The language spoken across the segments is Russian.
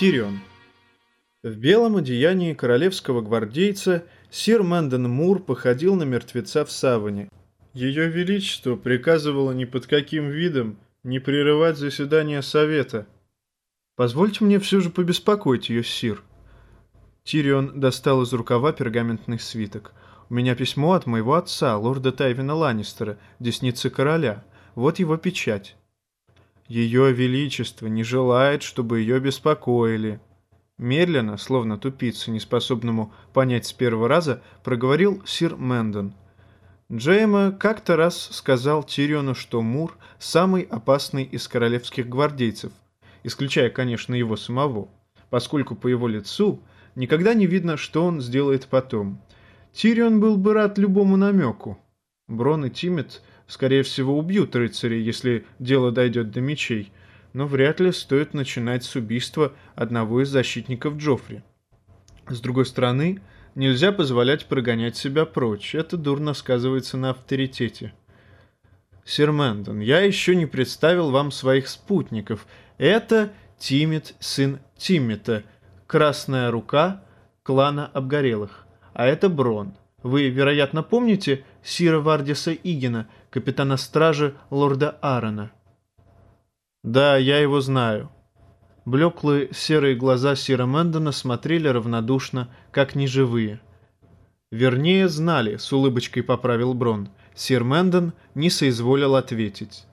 Тирион. В белом одеянии королевского гвардейца сир Мэндон Мур походил на мертвеца в саване. Ее Величество приказывало ни под каким видом не прерывать заседание совета. Позвольте мне все же побеспокоить ее, сир. Тирион достал из рукава пергаментный свиток. У меня письмо от моего отца, лорда Тайвина Ланнистера, десницы короля. Вот его печать. Ее Величество не желает, чтобы ее беспокоили. Медленно, словно тупица, неспособному понять с первого раза, проговорил сир Мэндон. Джейма как-то раз сказал Тириону, что Мур – самый опасный из королевских гвардейцев, исключая, конечно, его самого, поскольку по его лицу никогда не видно, что он сделает потом. Тирион был бы рад любому намеку. Брон и Тимет Скорее всего, убьют рыцарей, если дело дойдет до мечей, но вряд ли стоит начинать с убийства одного из защитников Джоффри. С другой стороны, нельзя позволять прогонять себя прочь, это дурно сказывается на авторитете. Сир Мэндон, я еще не представил вам своих спутников. Это Тимит, сын Тимита, красная рука клана Обгорелых. А это Брон. Вы, вероятно, помните Сира Вардиса Игина – капитана стражи лорда Аарона. «Да, я его знаю». Блеклые серые глаза Сира Мэндона смотрели равнодушно, как неживые. «Вернее, знали», — с улыбочкой поправил Брон. Сир Мэндон не соизволил ответить.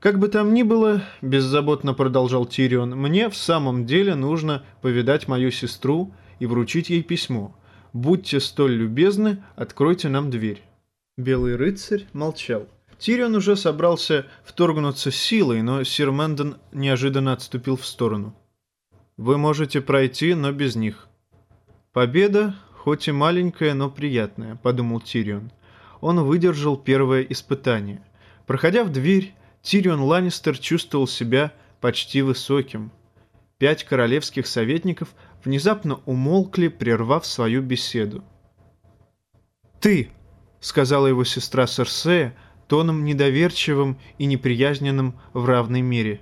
«Как бы там ни было», — беззаботно продолжал Тирион, — «мне в самом деле нужно повидать мою сестру и вручить ей письмо. Будьте столь любезны, откройте нам дверь». Белый рыцарь молчал. Тирион уже собрался вторгнуться силой, но сир Мэндон неожиданно отступил в сторону. «Вы можете пройти, но без них». «Победа, хоть и маленькая, но приятная», — подумал Тирион. Он выдержал первое испытание. Проходя в дверь, Тирион Ланнистер чувствовал себя почти высоким. Пять королевских советников внезапно умолкли, прервав свою беседу. «Ты!» — сказала его сестра Серсея тоном недоверчивым и неприязненным в равной мере.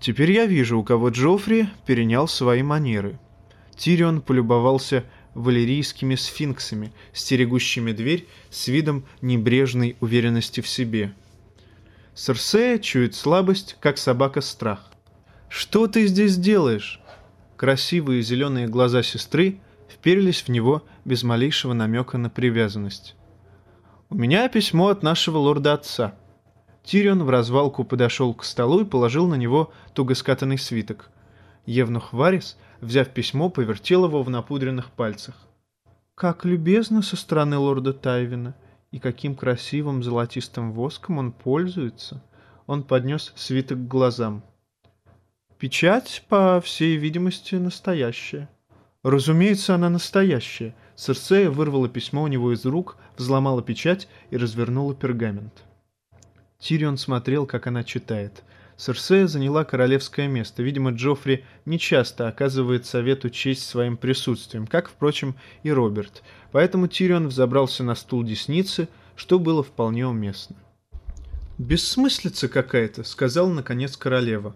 «Теперь я вижу, у кого Джоффри перенял свои манеры». Тирион полюбовался валерийскими сфинксами, стерегущими дверь с видом небрежной уверенности в себе. Серсея чует слабость, как собака страх. «Что ты здесь делаешь?» Красивые зеленые глаза сестры вперились в него без малейшего намека на привязанность. «У меня письмо от нашего лорда-отца». Тирион в развалку подошел к столу и положил на него туго скатанный свиток. Евнух Варис, взяв письмо, повертел его в напудренных пальцах. «Как любезно со стороны лорда Тайвина, и каким красивым золотистым воском он пользуется!» Он поднес свиток к глазам. «Печать, по всей видимости, настоящая. Разумеется, она настоящая. Серсея вырвала письмо у него из рук, взломала печать и развернула пергамент. Тирион смотрел, как она читает. Серсея заняла королевское место. Видимо, Джоффри нечасто оказывает совету честь своим присутствием, как, впрочем, и Роберт. Поэтому Тирион взобрался на стул десницы, что было вполне уместно. «Бессмыслица какая-то», — сказала, наконец, королева.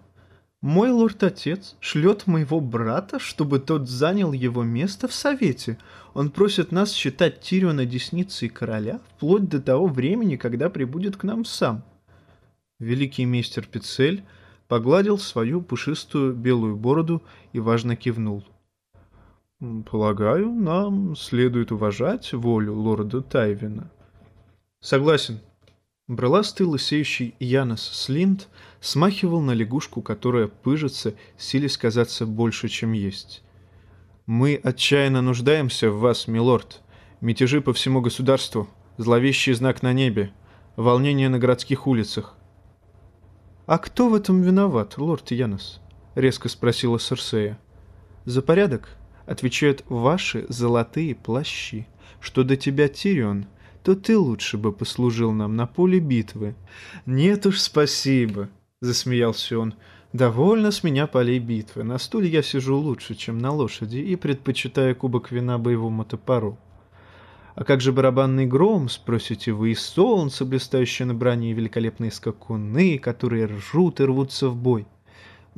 Мой лорд-отец шлет моего брата, чтобы тот занял его место в Совете. Он просит нас считать Тириона десницей короля вплоть до того времени, когда прибудет к нам сам. Великий мистер Пицель погладил свою пушистую белую бороду и важно кивнул. «Полагаю, нам следует уважать волю лорда Тайвина». «Согласен», Брыластый лысеющий Янос Слинд смахивал на лягушку, которая пыжится, силясь казаться больше, чем есть. «Мы отчаянно нуждаемся в вас, милорд. Мятежи по всему государству, зловещий знак на небе, волнение на городских улицах». «А кто в этом виноват, лорд Янос?» — резко спросила Серсея. «За порядок?» — отвечают ваши золотые плащи. «Что до тебя, Тирион?» — то ты лучше бы послужил нам на поле битвы. Нет уж, спасибо, засмеялся он. Довольно с меня полей битвы. На стуле я сижу лучше, чем на лошади, и предпочитаю кубок вина боевому топору. А как же барабанный гром, спросите вы, и солнце, блистающее на броне, и великолепные скакуны, которые ржут и рвутся в бой?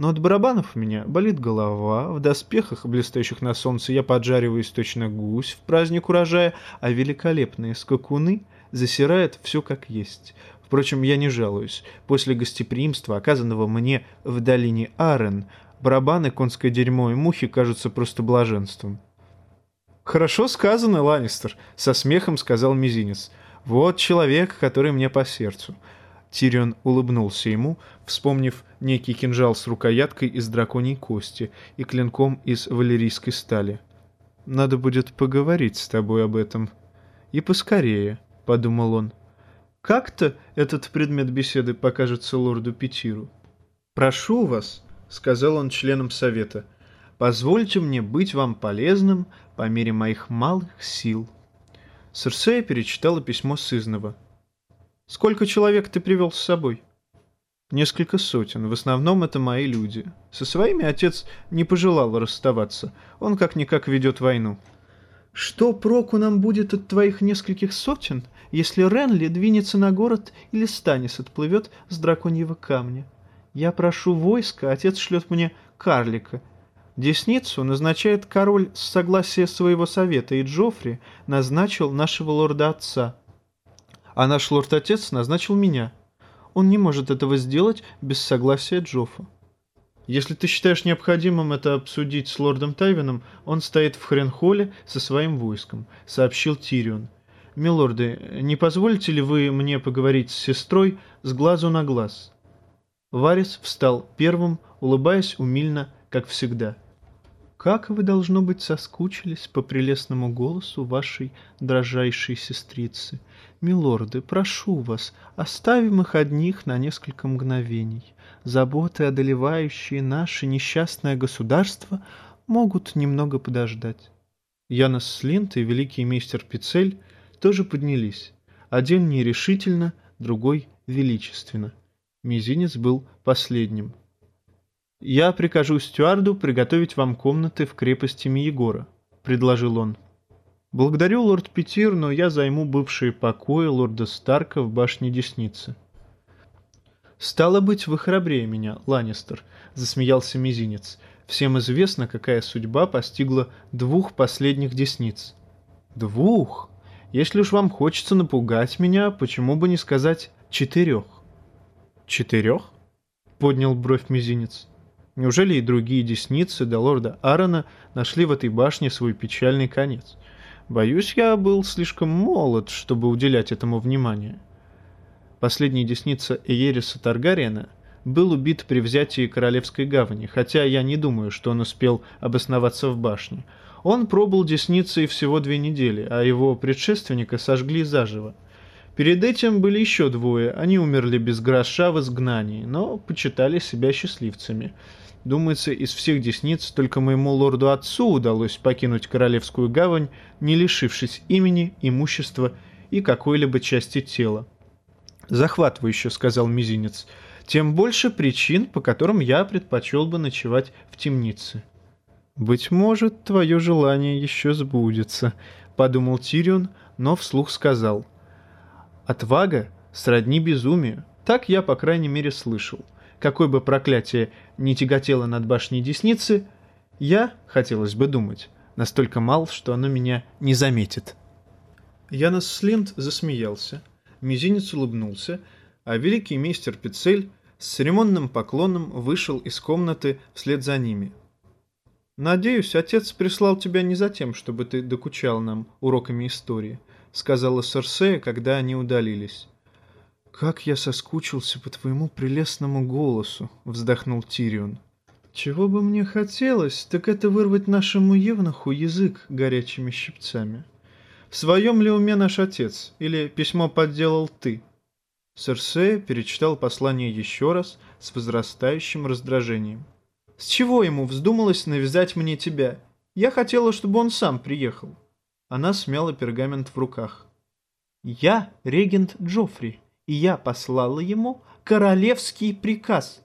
Но от барабанов у меня болит голова, в доспехах, блестящих на солнце, я поджариваюсь точно гусь в праздник урожая, а великолепные скакуны засирают все как есть. Впрочем, я не жалуюсь. После гостеприимства, оказанного мне в долине Арен, барабаны, конское дерьмо и мухи кажутся просто блаженством. «Хорошо сказано, Ланнистер», — со смехом сказал Мизинец. «Вот человек, который мне по сердцу». Тирион улыбнулся ему, вспомнив некий кинжал с рукояткой из драконьей кости и клинком из валерийской стали. «Надо будет поговорить с тобой об этом. И поскорее», — подумал он. «Как-то этот предмет беседы покажется лорду Петиру». «Прошу вас», — сказал он членам совета, — «позвольте мне быть вам полезным по мере моих малых сил». Серсея перечитала письмо сызнова. Сколько человек ты привел с собой? Несколько сотен. В основном это мои люди. Со своими отец не пожелал расставаться. Он как-никак ведет войну. Что проку нам будет от твоих нескольких сотен, если Ренли двинется на город или Станис отплывет с драконьего камня? Я прошу войска, отец шлет мне карлика. Десницу назначает король с согласия своего совета, и Джоффри назначил нашего лорда-отца — а наш лорд-отец назначил меня. Он не может этого сделать без согласия Джоффа. Если ты считаешь необходимым это обсудить с лордом Тайвином, он стоит в Хренхолле со своим войском», — сообщил Тирион. «Милорды, не позволите ли вы мне поговорить с сестрой с глазу на глаз?» Варис встал первым, улыбаясь умильно, как всегда. «Как вы, должно быть, соскучились по прелестному голосу вашей дрожайшей сестрицы. Милорды, прошу вас, оставим их одних на несколько мгновений. Заботы, одолевающие наше несчастное государство, могут немного подождать». Янос Слинт и великий мистер Пицель тоже поднялись. Один нерешительно, другой величественно. Мизинец был последним. «Я прикажу стюарду приготовить вам комнаты в крепости Миегора», — предложил он. «Благодарю, лорд Петир, но я займу бывшие покои лорда Старка в башне Десницы». «Стало быть, вы храбрее меня, Ланнистер», — засмеялся Мизинец. «Всем известно, какая судьба постигла двух последних Десниц». «Двух? Если уж вам хочется напугать меня, почему бы не сказать четырех?» «Четырех?» — поднял бровь Мизинец. Неужели и другие десницы до лорда Аарона нашли в этой башне свой печальный конец? Боюсь, я был слишком молод, чтобы уделять этому внимание. Последний десница Эериса Таргариена был убит при взятии Королевской гавани, хотя я не думаю, что он успел обосноваться в башне. Он пробыл десницей всего две недели, а его предшественника сожгли заживо. Перед этим были еще двое, они умерли без гроша в изгнании, но почитали себя счастливцами – Думается, из всех десниц только моему лорду-отцу удалось покинуть Королевскую гавань, не лишившись имени, имущества и какой-либо части тела. «Захватывающе», — сказал Мизинец. «Тем больше причин, по которым я предпочел бы ночевать в темнице». «Быть может, твое желание еще сбудется», — подумал Тирион, но вслух сказал. «Отвага сродни безумию. Так я, по крайней мере, слышал» какое бы проклятие не тяготело над башней десницы, я, хотелось бы думать, настолько мал, что оно меня не заметит. Янос Слинт засмеялся, мизинец улыбнулся, а великий мистер Пицель с церемонным поклоном вышел из комнаты вслед за ними. «Надеюсь, отец прислал тебя не за тем, чтобы ты докучал нам уроками истории», — сказала Серсея, когда они удалились. «Как я соскучился по твоему прелестному голосу!» — вздохнул Тирион. «Чего бы мне хотелось, так это вырвать нашему евнуху язык горячими щипцами. В своем ли уме наш отец, или письмо подделал ты?» Серсея перечитал послание еще раз с возрастающим раздражением. «С чего ему вздумалось навязать мне тебя? Я хотела, чтобы он сам приехал». Она смяла пергамент в руках. «Я регент Джоффри», и я послала ему королевский приказ.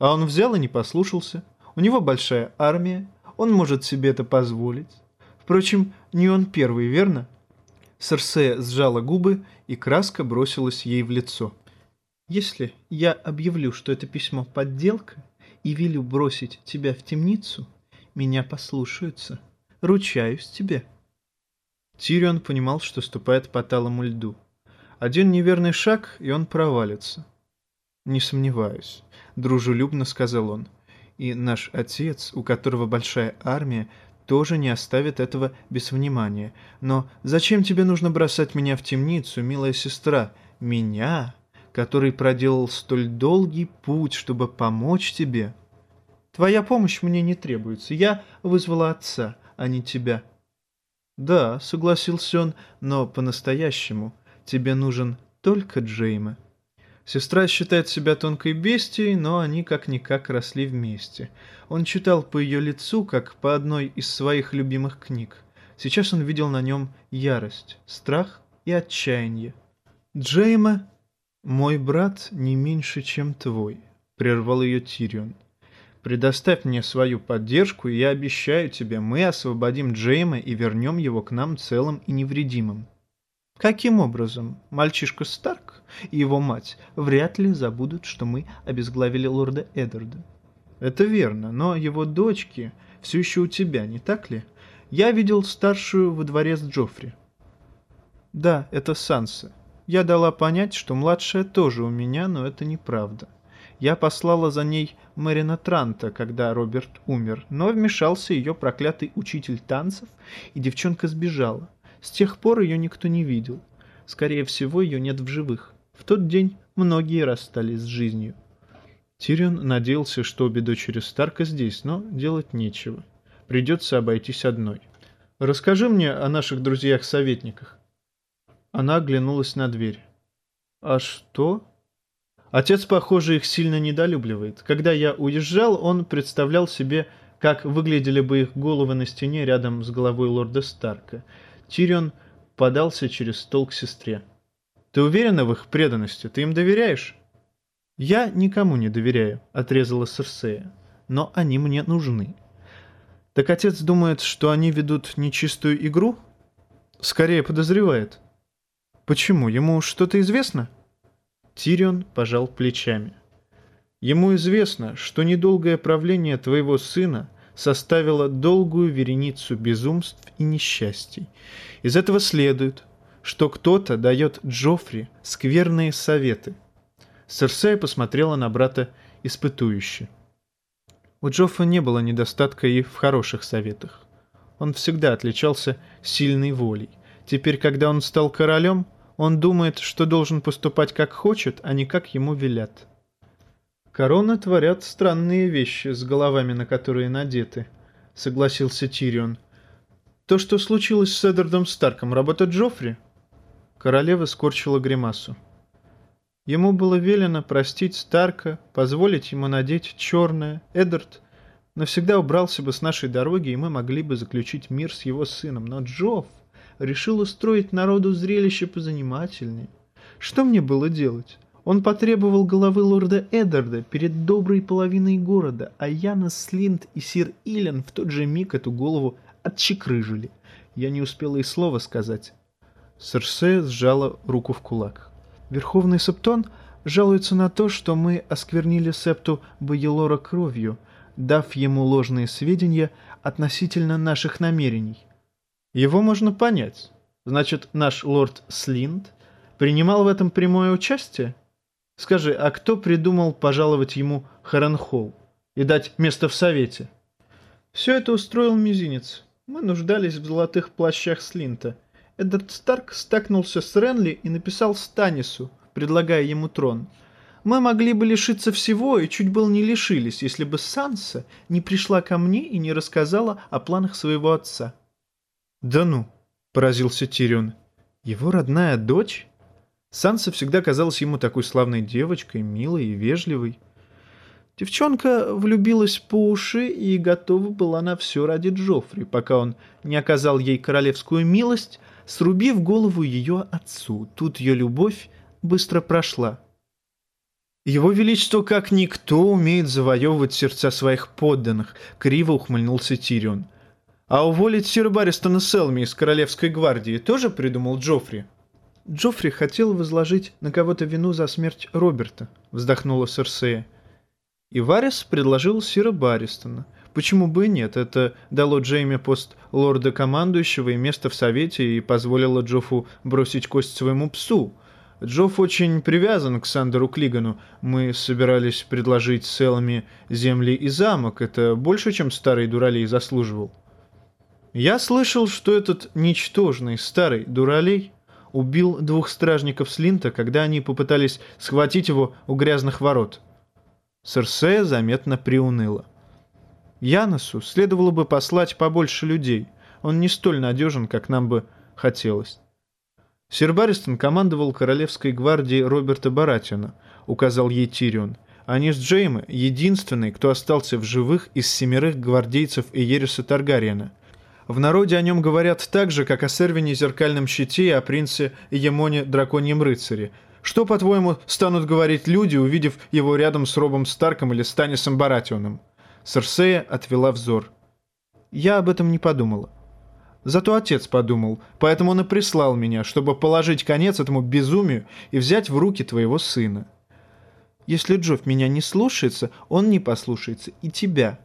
А он взял и не послушался. У него большая армия, он может себе это позволить. Впрочем, не он первый, верно? Серсея сжала губы, и краска бросилась ей в лицо. «Если я объявлю, что это письмо подделка, и велю бросить тебя в темницу, меня послушаются. Ручаюсь тебе. Тирион понимал, что ступает по талому льду. Один неверный шаг, и он провалится. «Не сомневаюсь», — дружелюбно сказал он. «И наш отец, у которого большая армия, тоже не оставит этого без внимания. Но зачем тебе нужно бросать меня в темницу, милая сестра? Меня, который проделал столь долгий путь, чтобы помочь тебе?» «Твоя помощь мне не требуется. Я вызвала отца, а не тебя». «Да», — согласился он, — «но по-настоящему тебе нужен только Джейма». Сестра считает себя тонкой бестией, но они как-никак росли вместе. Он читал по ее лицу, как по одной из своих любимых книг. Сейчас он видел на нем ярость, страх и отчаяние. «Джейма, мой брат не меньше, чем твой», — прервал ее Тирион. «Предоставь мне свою поддержку, и я обещаю тебе, мы освободим Джейма и вернем его к нам целым и невредимым». Каким образом мальчишка Старк и его мать вряд ли забудут, что мы обезглавили лорда Эддарда? Это верно, но его дочки все еще у тебя, не так ли? Я видел старшую во дворе с Джоффри. Да, это Санса. Я дала понять, что младшая тоже у меня, но это неправда. Я послала за ней Мэрина Транта, когда Роберт умер, но вмешался ее проклятый учитель танцев, и девчонка сбежала. С тех пор ее никто не видел. Скорее всего, ее нет в живых. В тот день многие расстались с жизнью. Тирион надеялся, что обе дочери Старка здесь, но делать нечего. Придется обойтись одной. «Расскажи мне о наших друзьях-советниках». Она оглянулась на дверь. «А что?» Отец, похоже, их сильно недолюбливает. Когда я уезжал, он представлял себе, как выглядели бы их головы на стене рядом с головой лорда Старка. Тирион подался через стол к сестре. «Ты уверена в их преданности? Ты им доверяешь?» «Я никому не доверяю», — отрезала Серсея. «Но они мне нужны». «Так отец думает, что они ведут нечистую игру?» «Скорее подозревает». «Почему? Ему что-то известно?» Тирион пожал плечами. «Ему известно, что недолгое правление твоего сына — составила долгую вереницу безумств и несчастий. Из этого следует, что кто-то дает Джоффри скверные советы. Серсея посмотрела на брата испытующе. У Джоффа не было недостатка и в хороших советах. Он всегда отличался сильной волей. Теперь, когда он стал королем, он думает, что должен поступать как хочет, а не как ему велят. «Короны творят странные вещи с головами, на которые надеты», — согласился Тирион. «То, что случилось с Эдвардом Старком, работа Джоффри?» Королева скорчила гримасу. Ему было велено простить Старка, позволить ему надеть черное. Эдвард навсегда убрался бы с нашей дороги, и мы могли бы заключить мир с его сыном. Но Джофф решил устроить народу зрелище позанимательнее. Что мне было делать? Он потребовал головы лорда Эддарда перед доброй половиной города, а Яна Слинт и сир Илен в тот же миг эту голову отчекрыжили. Я не успела и слова сказать. Серсе сжала руку в кулак. Верховный Септон жалуется на то, что мы осквернили Септу Байелора кровью, дав ему ложные сведения относительно наших намерений. Его можно понять. Значит, наш лорд Слинт принимал в этом прямое участие? Скажи, а кто придумал пожаловать ему Харенхолл и дать место в совете? Все это устроил мизинец. Мы нуждались в золотых плащах Слинта. Эддард Старк стакнулся с Ренли и написал Станису, предлагая ему трон. Мы могли бы лишиться всего и чуть было не лишились, если бы Санса не пришла ко мне и не рассказала о планах своего отца. «Да ну!» — поразился Тирион. «Его родная дочь?» Санса всегда казалась ему такой славной девочкой, милой и вежливой. Девчонка влюбилась по уши и готова была на все ради Джоффри, пока он не оказал ей королевскую милость, срубив голову ее отцу. Тут ее любовь быстро прошла. «Его Величество, как никто, умеет завоевывать сердца своих подданных», — криво ухмыльнулся Тирион. «А уволить сира Баристона Селми из Королевской гвардии тоже придумал Джоффри?» Джоффри хотел возложить на кого-то вину за смерть Роберта, вздохнула Серсея. И Варис предложил Сира Баристона. Почему бы и нет? Это дало Джейми пост лорда-командующего и место в Совете и позволило Джоффу бросить кость своему псу. Джофф очень привязан к Сандеру Клигану. Мы собирались предложить Селами земли и замок. Это больше, чем старый дуралей заслуживал. Я слышал, что этот ничтожный старый дуралей убил двух стражников Слинта, когда они попытались схватить его у грязных ворот. Серсея заметно приуныла. Яносу следовало бы послать побольше людей. Он не столь надежен, как нам бы хотелось. Сир Баристон командовал королевской гвардией Роберта Баратиона, указал ей Тирион. Они с Джейми единственный, кто остался в живых из семерых гвардейцев Иериса Таргариена. В народе о нем говорят так же, как о Сервине Зеркальном Щите и о принце Емоне Драконьем Рыцаре. Что, по-твоему, станут говорить люди, увидев его рядом с Робом Старком или Станисом Баратионом? Серсея отвела взор. Я об этом не подумала. Зато отец подумал, поэтому он и прислал меня, чтобы положить конец этому безумию и взять в руки твоего сына. Если Джофф меня не слушается, он не послушается и тебя.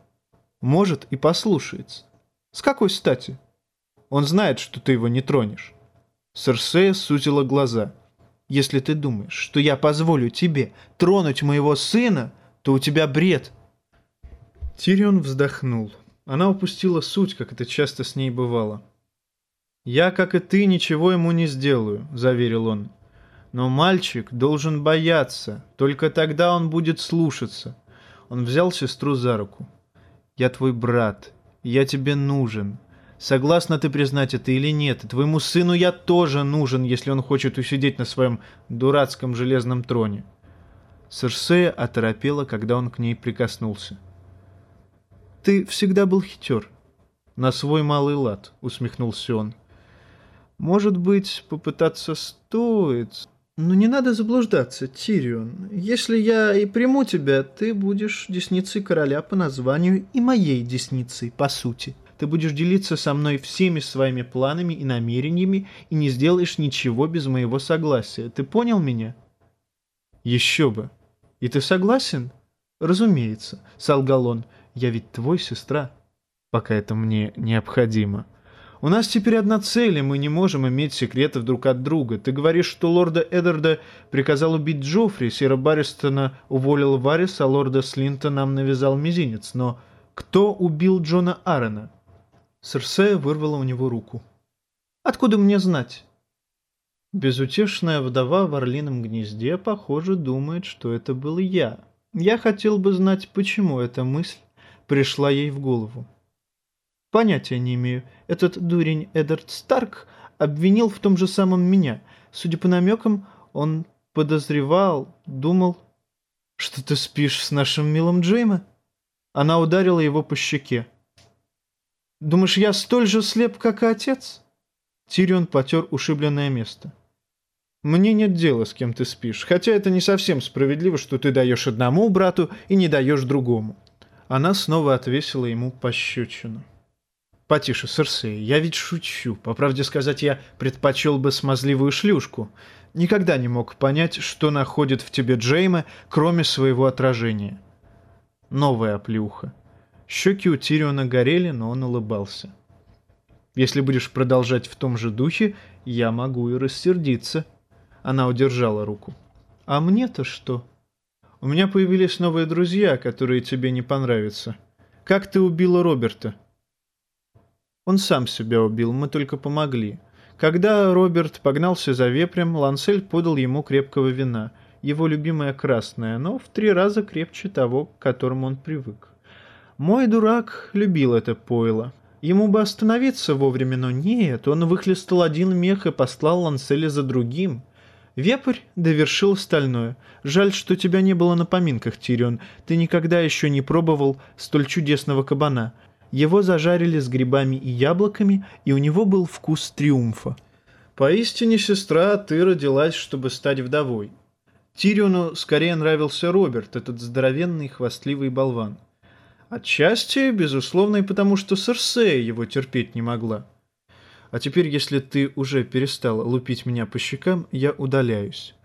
Может, и послушается. С какой стати? Он знает, что ты его не тронешь. Серсея сузила глаза. Если ты думаешь, что я позволю тебе тронуть моего сына, то у тебя бред. Тирион вздохнул. Она упустила суть, как это часто с ней бывало. «Я, как и ты, ничего ему не сделаю», — заверил он. «Но мальчик должен бояться, только тогда он будет слушаться». Он взял сестру за руку. «Я твой брат, я тебе нужен. Согласна ты признать это или нет? твоему сыну я тоже нужен, если он хочет усидеть на своем дурацком железном троне». Серсея оторопела, когда он к ней прикоснулся. «Ты всегда был хитер». «На свой малый лад», — усмехнулся он. «Может быть, попытаться стоит...» «Но не надо заблуждаться, Тирион. Если я и приму тебя, ты будешь десницей короля по названию и моей десницей по сути. Ты будешь делиться со мной всеми своими планами и намерениями и не сделаешь ничего без моего согласия. Ты понял меня?» «Еще бы. И ты согласен?» «Разумеется», — солгал он. Я ведь твой сестра, пока это мне необходимо. У нас теперь одна цель, и мы не можем иметь секретов друг от друга. Ты говоришь, что лорда Эддарда приказал убить Джоффри, Сира Барристона уволил Варис, а лорда Слинта нам навязал мизинец. Но кто убил Джона Аарона? Серсея вырвала у него руку. Откуда мне знать? Безутешная вдова в орлином гнезде, похоже, думает, что это был я. Я хотел бы знать, почему эта мысль пришла ей в голову. Понятия не имею. Этот дурень Эдард Старк обвинил в том же самом меня. Судя по намекам, он подозревал, думал, что ты спишь с нашим милым Джейма. Она ударила его по щеке. «Думаешь, я столь же слеп, как и отец?» Тирион потер ушибленное место. «Мне нет дела, с кем ты спишь, хотя это не совсем справедливо, что ты даешь одному брату и не даешь другому. Она снова отвесила ему пощечину. «Потише, Серсей, я ведь шучу. По правде сказать, я предпочел бы смазливую шлюшку. Никогда не мог понять, что находит в тебе Джейма, кроме своего отражения». Новая оплюха. Щеки у Тириона горели, но он улыбался. «Если будешь продолжать в том же духе, я могу и рассердиться». Она удержала руку. «А мне-то что?» У меня появились новые друзья, которые тебе не понравятся. Как ты убила Роберта?» Он сам себя убил, мы только помогли. Когда Роберт погнался за вепрем, Лансель подал ему крепкого вина, его любимое красное, но в три раза крепче того, к которому он привык. Мой дурак любил это пойло. Ему бы остановиться вовремя, но нет, он выхлестал один мех и послал Ланселя за другим — Вепрь довершил стальное. Жаль, что тебя не было на поминках, Тирион. Ты никогда еще не пробовал столь чудесного кабана. Его зажарили с грибами и яблоками, и у него был вкус триумфа. Поистине, сестра, ты родилась, чтобы стать вдовой. Тириону скорее нравился Роберт, этот здоровенный хвастливый болван. Отчасти, безусловно, и потому, что Серсея его терпеть не могла. А теперь, если ты уже перестал лупить меня по щекам, я удаляюсь.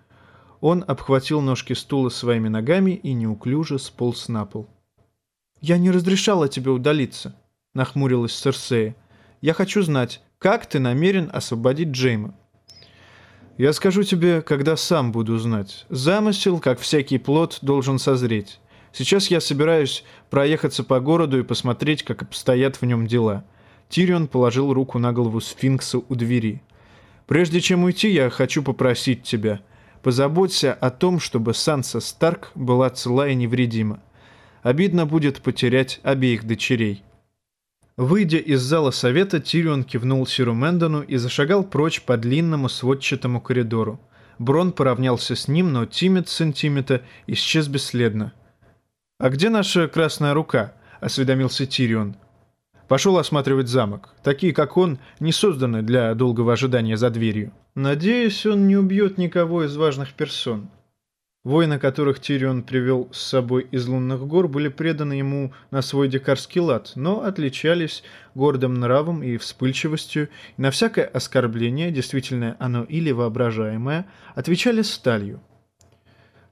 Он обхватил ножки стула своими ногами и неуклюже сполз на пол. «Я не разрешала тебе удалиться», — нахмурилась Серсея. «Я хочу знать, как ты намерен освободить Джейма?» «Я скажу тебе, когда сам буду знать. Замысел, как всякий плод, должен созреть. Сейчас я собираюсь проехаться по городу и посмотреть, как обстоят в нем дела». Тирион положил руку на голову сфинкса у двери. «Прежде чем уйти, я хочу попросить тебя. Позаботься о том, чтобы Санса Старк была цела и невредима. Обидно будет потерять обеих дочерей». Выйдя из зала совета, Тирион кивнул Сиру Мэндону и зашагал прочь по длинному сводчатому коридору. Брон поравнялся с ним, но Тимет сын Тимета исчез бесследно. «А где наша красная рука?» — осведомился Тирион. Пошел осматривать замок. Такие, как он, не созданы для долгого ожидания за дверью. Надеюсь, он не убьет никого из важных персон. Воины, которых Тирион привел с собой из лунных гор, были преданы ему на свой дикарский лад, но отличались гордым нравом и вспыльчивостью, и на всякое оскорбление, действительно оно или воображаемое, отвечали сталью.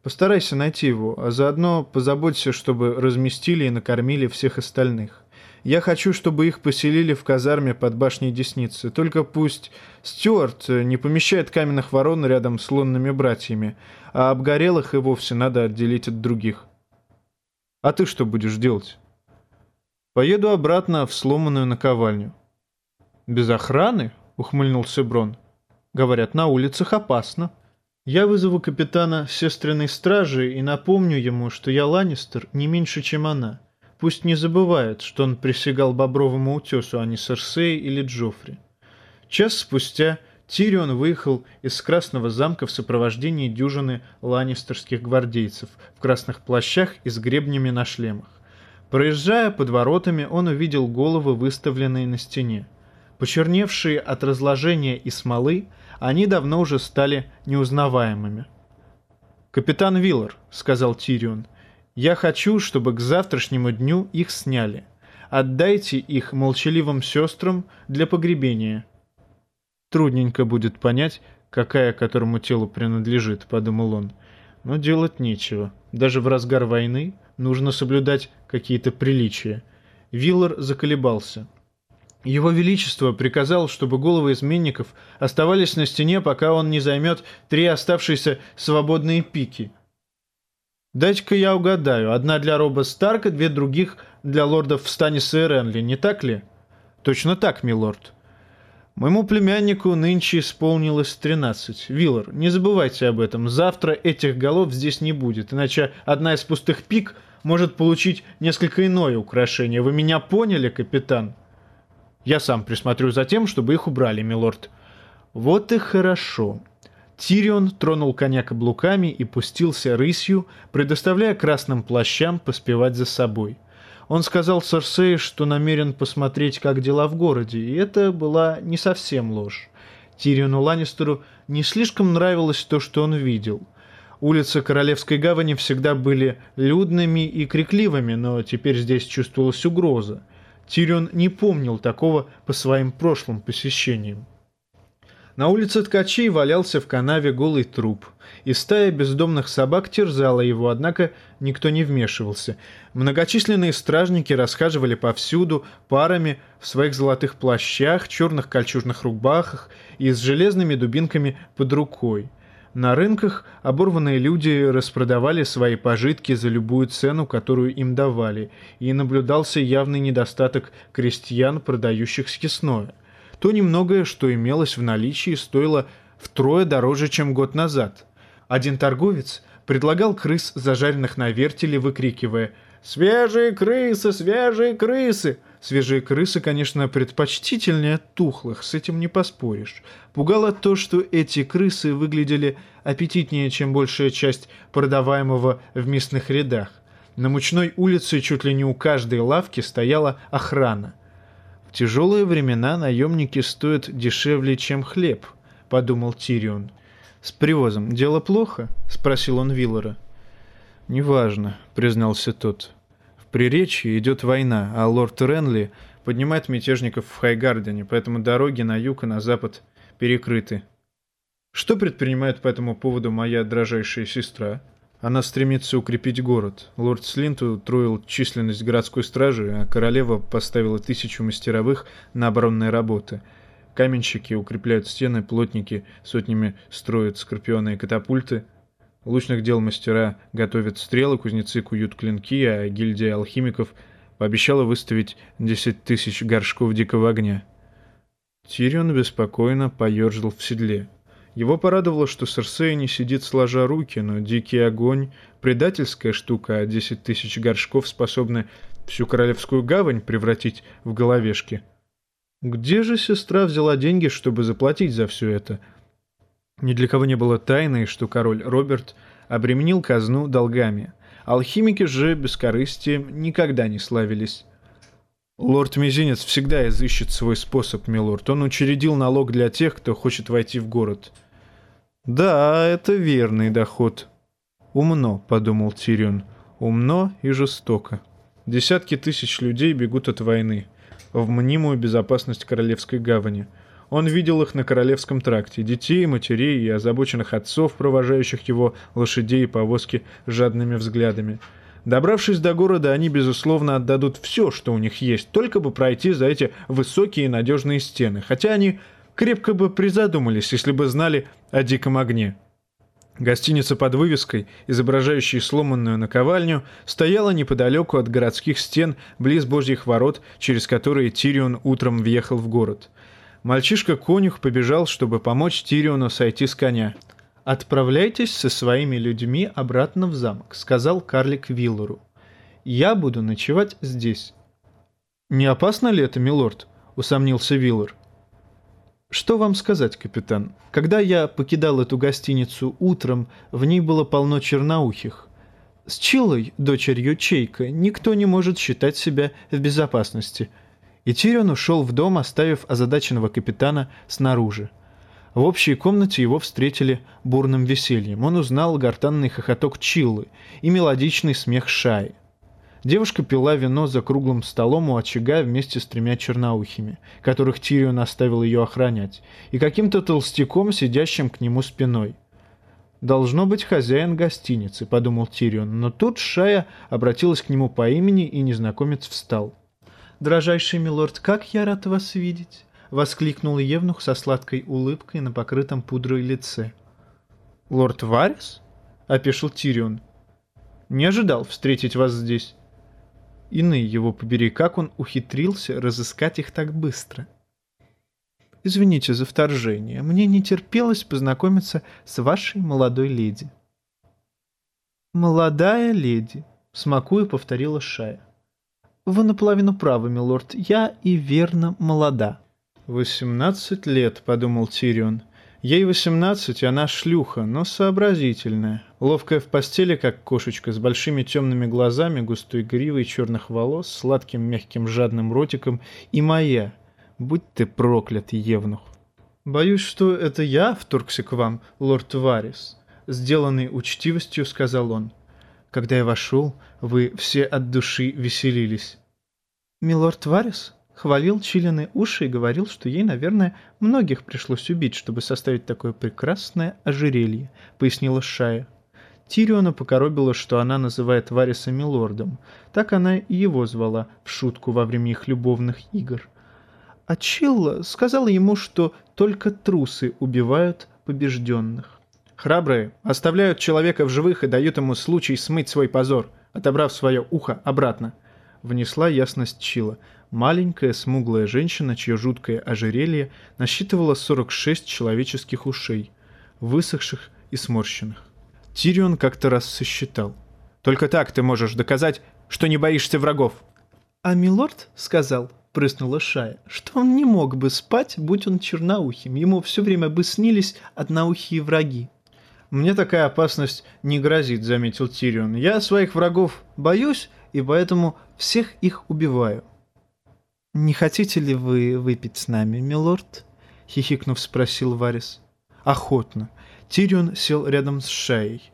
Постарайся найти его, а заодно позаботься, чтобы разместили и накормили всех остальных. Я хочу, чтобы их поселили в казарме под башней Десницы. Только пусть Стюарт не помещает каменных ворон рядом с лунными братьями, а обгорелых и вовсе надо отделить от других. А ты что будешь делать? Поеду обратно в сломанную наковальню. Без охраны? Ухмыльнулся Брон. Говорят, на улицах опасно. Я вызову капитана сестренной стражи и напомню ему, что я Ланнистер не меньше, чем она. Пусть не забывает, что он присягал Бобровому утесу, а не Серсеи или Джоффри. Час спустя Тирион выехал из Красного замка в сопровождении дюжины ланнистерских гвардейцев в красных плащах и с гребнями на шлемах. Проезжая под воротами, он увидел головы, выставленные на стене. Почерневшие от разложения и смолы, они давно уже стали неузнаваемыми. «Капитан Виллар», — сказал Тирион, — я хочу, чтобы к завтрашнему дню их сняли. Отдайте их молчаливым сестрам для погребения. Трудненько будет понять, какая которому телу принадлежит, подумал он. Но делать нечего. Даже в разгар войны нужно соблюдать какие-то приличия. Виллар заколебался. Его Величество приказал, чтобы головы изменников оставались на стене, пока он не займет три оставшиеся свободные пики – Дайте-ка я угадаю. Одна для Роба Старка, две других для лордов Станиса и Ренли, не так ли? Точно так, милорд. Моему племяннику нынче исполнилось 13. Виллар, не забывайте об этом. Завтра этих голов здесь не будет, иначе одна из пустых пик может получить несколько иное украшение. Вы меня поняли, капитан? Я сам присмотрю за тем, чтобы их убрали, милорд. Вот и хорошо. Тирион тронул коня каблуками и пустился рысью, предоставляя красным плащам поспевать за собой. Он сказал Серсее, что намерен посмотреть, как дела в городе, и это была не совсем ложь. Тириону Ланнистеру не слишком нравилось то, что он видел. Улицы Королевской гавани всегда были людными и крикливыми, но теперь здесь чувствовалась угроза. Тирион не помнил такого по своим прошлым посещениям. На улице Ткачей валялся в канаве голый труп, и стая бездомных собак терзала его, однако никто не вмешивался. Многочисленные стражники расхаживали повсюду парами в своих золотых плащах, черных кольчужных рубахах и с железными дубинками под рукой. На рынках оборванные люди распродавали свои пожитки за любую цену, которую им давали, и наблюдался явный недостаток крестьян, продающих съестное. То немногое, что имелось в наличии, стоило втрое дороже, чем год назад. Один торговец предлагал крыс, зажаренных на вертеле, выкрикивая «Свежие крысы! Свежие крысы!» Свежие крысы, конечно, предпочтительнее тухлых, с этим не поспоришь. Пугало то, что эти крысы выглядели аппетитнее, чем большая часть продаваемого в мясных рядах. На мучной улице чуть ли не у каждой лавки стояла охрана. В тяжелые времена наемники стоят дешевле, чем хлеб, подумал Тирион. С привозом дело плохо? спросил он Виллера. Неважно, признался тот. В Приречье идет война, а лорд Ренли поднимает мятежников в Хайгардене, поэтому дороги на юг и на запад перекрыты. Что предпринимает по этому поводу моя дрожайшая сестра? Она стремится укрепить город. Лорд Слинт утроил численность городской стражи, а королева поставила тысячу мастеровых на оборонные работы. Каменщики укрепляют стены, плотники сотнями строят скорпионы и катапульты. Лучных дел мастера готовят стрелы, кузнецы куют клинки, а гильдия алхимиков пообещала выставить 10 тысяч горшков дикого огня. Тирион беспокойно поерзал в седле. Его порадовало, что Серсея не сидит сложа руки, но дикий огонь — предательская штука, а 10 тысяч горшков способны всю королевскую гавань превратить в головешки. Где же сестра взяла деньги, чтобы заплатить за все это? Ни для кого не было тайной, что король Роберт обременил казну долгами. Алхимики же бескорыстием никогда не славились. Лорд Мизинец всегда изыщет свой способ, милорд. Он учредил налог для тех, кто хочет войти в город. Да, это верный доход. Умно, подумал Тирион. Умно и жестоко. Десятки тысяч людей бегут от войны в мнимую безопасность Королевской гавани. Он видел их на Королевском тракте, детей, матерей и озабоченных отцов, провожающих его лошадей и повозки жадными взглядами. Добравшись до города, они, безусловно, отдадут все, что у них есть, только бы пройти за эти высокие и надежные стены, хотя они крепко бы призадумались, если бы знали о диком огне. Гостиница под вывеской, изображающей сломанную наковальню, стояла неподалеку от городских стен, близ божьих ворот, через которые Тирион утром въехал в город. Мальчишка-конюх побежал, чтобы помочь Тириону сойти с коня. «Отправляйтесь со своими людьми обратно в замок», — сказал карлик Виллору. «Я буду ночевать здесь». «Не опасно ли это, милорд?» — усомнился Виллор. «Что вам сказать, капитан? Когда я покидал эту гостиницу утром, в ней было полно черноухих. С Чилой, дочерью Чейка, никто не может считать себя в безопасности». И Тирион ушел в дом, оставив озадаченного капитана снаружи. В общей комнате его встретили бурным весельем. Он узнал гортанный хохоток Чиллы и мелодичный смех Шаи. Девушка пила вино за круглым столом у очага вместе с тремя черноухими, которых Тирион оставил ее охранять, и каким-то толстяком, сидящим к нему спиной. «Должно быть хозяин гостиницы», — подумал Тирион, но тут Шая обратилась к нему по имени, и незнакомец встал. «Дрожайший милорд, как я рад вас видеть!» — воскликнул Евнух со сладкой улыбкой на покрытом пудрой лице. «Лорд Варис?» — опешил Тирион. «Не ожидал встретить вас здесь». Иные его побери, как он ухитрился разыскать их так быстро. «Извините за вторжение. Мне не терпелось познакомиться с вашей молодой леди». «Молодая леди», — смакуя повторила Шая. «Вы наполовину правы, милорд. Я и верно молода». «Восемнадцать лет», — подумал Тирион. «Ей восемнадцать, и она шлюха, но сообразительная. Ловкая в постели, как кошечка, с большими темными глазами, густой гривой черных волос, сладким мягким жадным ротиком. И моя. Будь ты проклят, Евнух». «Боюсь, что это я вторгся к вам, лорд Варис», — сделанный учтивостью сказал он. «Когда я вошел, вы все от души веселились». «Милорд Варис?» Хвалил Чилины уши и говорил, что ей, наверное, многих пришлось убить, чтобы составить такое прекрасное ожерелье, пояснила Шая. Тириона покоробило, что она называет Вариса милордом. Так она и его звала в шутку во время их любовных игр. А Чилла сказала ему, что только трусы убивают побежденных. Храбрые оставляют человека в живых и дают ему случай смыть свой позор, отобрав свое ухо обратно. Внесла ясность Чила. Маленькая смуглая женщина, чье жуткое ожерелье насчитывало 46 человеческих ушей, высохших и сморщенных. Тирион как-то раз сосчитал. «Только так ты можешь доказать, что не боишься врагов». «А милорд сказал, — прыснула Шая, — что он не мог бы спать, будь он черноухим. Ему все время бы снились одноухие враги». «Мне такая опасность не грозит», — заметил Тирион. «Я своих врагов боюсь, и поэтому всех их убиваю. «Не хотите ли вы выпить с нами, милорд?» — хихикнув, спросил Варис. «Охотно». Тирион сел рядом с Шаей.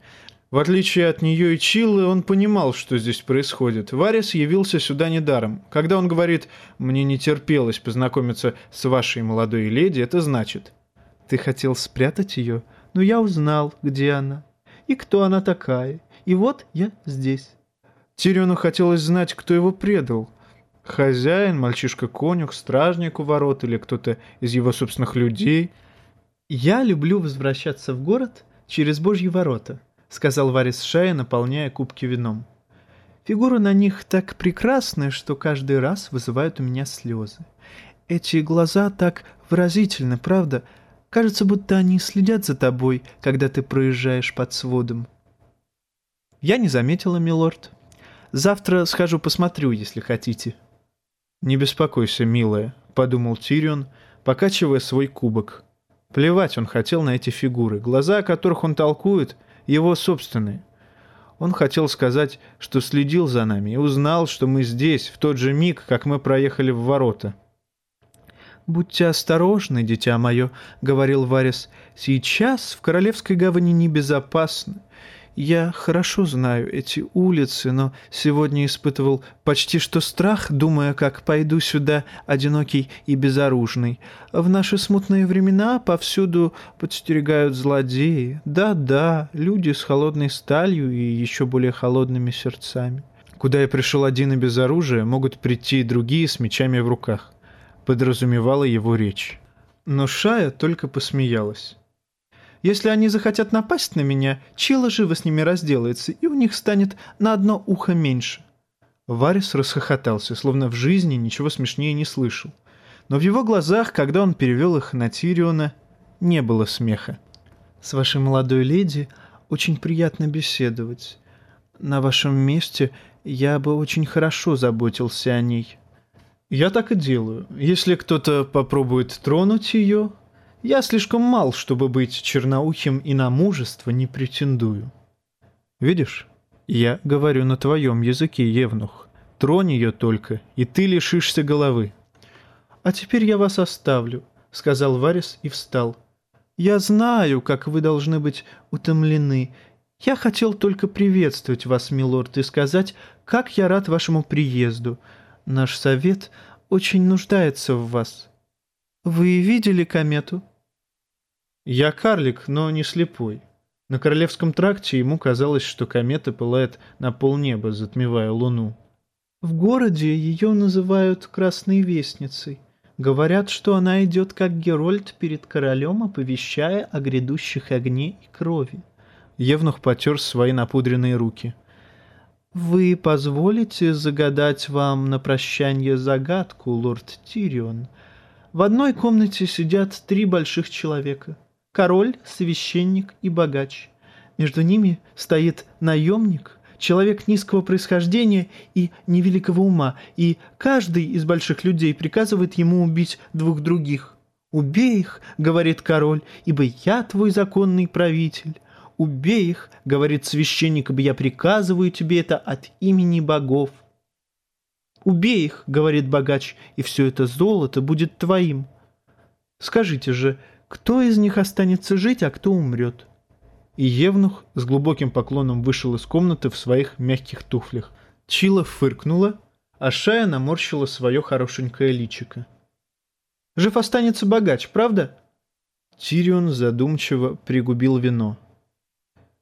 В отличие от нее и Чиллы, он понимал, что здесь происходит. Варис явился сюда недаром. Когда он говорит «мне не терпелось познакомиться с вашей молодой леди», это значит Ты хотел спрятать ее, но я узнал, где она. И кто она такая. И вот я здесь. Тириону хотелось знать, кто его предал. Хозяин, мальчишка-конюх, стражник у ворот или кто-то из его собственных людей. «Я люблю возвращаться в город через Божьи ворота», — сказал Варис Шая, наполняя кубки вином. «Фигуры на них так прекрасны, что каждый раз вызывают у меня слезы. Эти глаза так выразительны, правда? Кажется, будто они следят за тобой, когда ты проезжаешь под сводом». «Я не заметила, милорд. Завтра схожу посмотрю, если хотите». «Не беспокойся, милая», — подумал Тирион, покачивая свой кубок. Плевать он хотел на эти фигуры, глаза, о которых он толкует, его собственные. Он хотел сказать, что следил за нами и узнал, что мы здесь, в тот же миг, как мы проехали в ворота. «Будьте осторожны, дитя мое», — говорил Варис. «Сейчас в Королевской гавани небезопасно. Я хорошо знаю эти улицы, но сегодня испытывал почти что страх, думая, как пойду сюда одинокий и безоружный. В наши смутные времена повсюду подстерегают злодеи. Да-да, люди с холодной сталью и еще более холодными сердцами. Куда я пришел один и без оружия, могут прийти и другие с мечами в руках. Подразумевала его речь. Но Шая только посмеялась. Если они захотят напасть на меня, Чила живо с ними разделается, и у них станет на одно ухо меньше». Варис расхохотался, словно в жизни ничего смешнее не слышал. Но в его глазах, когда он перевел их на Тириона, не было смеха. «С вашей молодой леди очень приятно беседовать. На вашем месте я бы очень хорошо заботился о ней». «Я так и делаю. Если кто-то попробует тронуть ее, я слишком мал, чтобы быть черноухим и на мужество не претендую. Видишь, я говорю на твоем языке, Евнух. Тронь ее только, и ты лишишься головы. А теперь я вас оставлю, сказал Варис и встал. Я знаю, как вы должны быть утомлены. Я хотел только приветствовать вас, милорд, и сказать, как я рад вашему приезду. Наш совет очень нуждается в вас. Вы видели комету? Я карлик, но не слепой. На Королевском тракте ему казалось, что комета пылает на полнеба, затмевая луну. В городе ее называют Красной Вестницей. Говорят, что она идет как Герольд перед королем, оповещая о грядущих огне и крови. Евнух потер свои напудренные руки. «Вы позволите загадать вам на прощание загадку, лорд Тирион? В одной комнате сидят три больших человека — король, священник и богач. Между ними стоит наемник, человек низкого происхождения и невеликого ума, и каждый из больших людей приказывает ему убить двух других. «Убей их», — говорит король, — «ибо я твой законный правитель». «Убей их», — говорит священник, — «ибо я приказываю тебе это от имени богов». «Убей их», — говорит богач, — «и все это золото будет твоим». Скажите же, — кто из них останется жить, а кто умрет. И Евнух с глубоким поклоном вышел из комнаты в своих мягких туфлях. Чила фыркнула, а Шая наморщила свое хорошенькое личико. «Жив останется богач, правда?» Тирион задумчиво пригубил вино.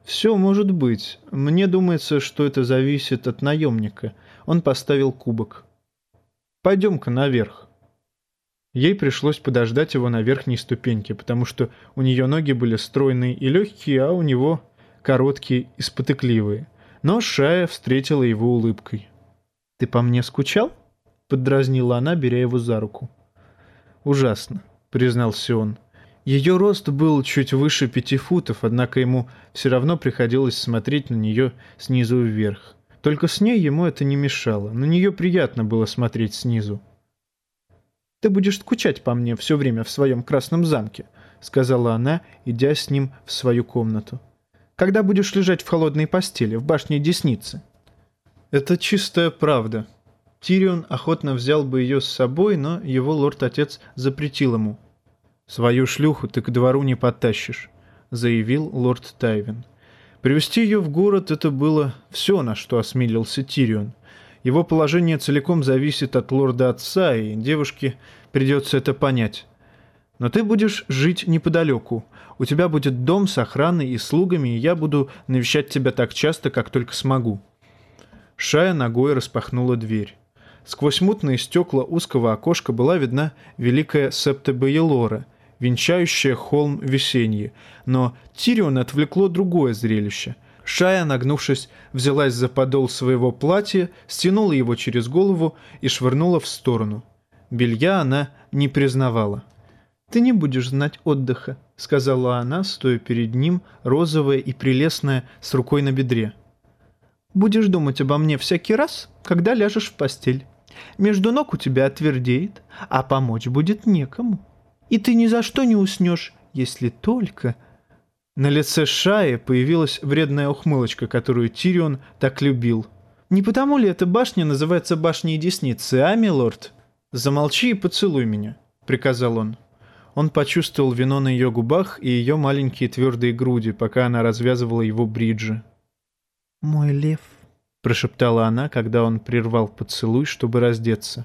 «Все может быть. Мне думается, что это зависит от наемника. Он поставил кубок. Пойдем-ка наверх». Ей пришлось подождать его на верхней ступеньке, потому что у нее ноги были стройные и легкие, а у него короткие и спотыкливые. Но Шая встретила его улыбкой. «Ты по мне скучал?» — поддразнила она, беря его за руку. «Ужасно», — признался он. Ее рост был чуть выше пяти футов, однако ему все равно приходилось смотреть на нее снизу вверх. Только с ней ему это не мешало, на нее приятно было смотреть снизу. Ты будешь скучать по мне все время в своем красном замке», — сказала она, идя с ним в свою комнату. «Когда будешь лежать в холодной постели, в башне Десницы?» «Это чистая правда». Тирион охотно взял бы ее с собой, но его лорд-отец запретил ему. «Свою шлюху ты к двору не подтащишь», — заявил лорд Тайвин. Привести ее в город — это было все, на что осмелился Тирион — его положение целиком зависит от лорда отца, и девушке придется это понять. Но ты будешь жить неподалеку. У тебя будет дом с охраной и слугами, и я буду навещать тебя так часто, как только смогу». Шая ногой распахнула дверь. Сквозь мутные стекла узкого окошка была видна великая Септебоелора, венчающая холм весенье, но Тирион отвлекло другое зрелище. Шая, нагнувшись, взялась за подол своего платья, стянула его через голову и швырнула в сторону. Белья она не признавала. «Ты не будешь знать отдыха», — сказала она, стоя перед ним, розовая и прелестная, с рукой на бедре. «Будешь думать обо мне всякий раз, когда ляжешь в постель. Между ног у тебя отвердеет, а помочь будет некому. И ты ни за что не уснешь, если только...» На лице Шаи появилась вредная ухмылочка, которую Тирион так любил. «Не потому ли эта башня называется башней Десницы, а, милорд?» «Замолчи и поцелуй меня», — приказал он. Он почувствовал вино на ее губах и ее маленькие твердые груди, пока она развязывала его бриджи. «Мой лев», — прошептала она, когда он прервал поцелуй, чтобы раздеться.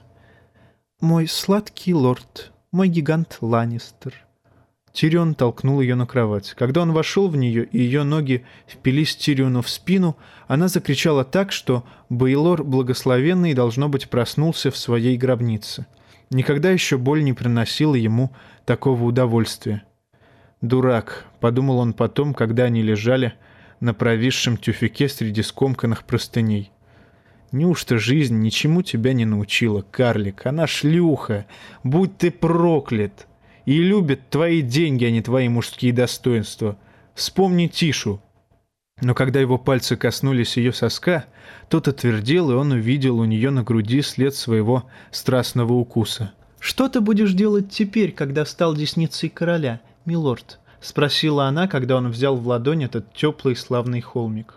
«Мой сладкий лорд, мой гигант Ланнистер». Тирион толкнул ее на кровать. Когда он вошел в нее, и ее ноги впились Тириону в спину, она закричала так, что Бейлор благословенный, должно быть, проснулся в своей гробнице. Никогда еще боль не приносила ему такого удовольствия. «Дурак», — подумал он потом, когда они лежали на провисшем тюфяке среди скомканных простыней. «Неужто жизнь ничему тебя не научила, карлик? Она шлюха! Будь ты проклят!» И любит твои деньги, а не твои мужские достоинства. Вспомни Тишу». Но когда его пальцы коснулись ее соска, тот отвердел, и он увидел у нее на груди след своего страстного укуса. «Что ты будешь делать теперь, когда стал десницей короля, милорд?» — спросила она, когда он взял в ладонь этот теплый славный холмик.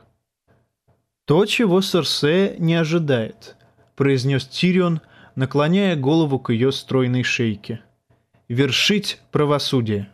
«То, чего Серсея не ожидает», — произнес Тирион, наклоняя голову к ее стройной шейке вершить правосудие.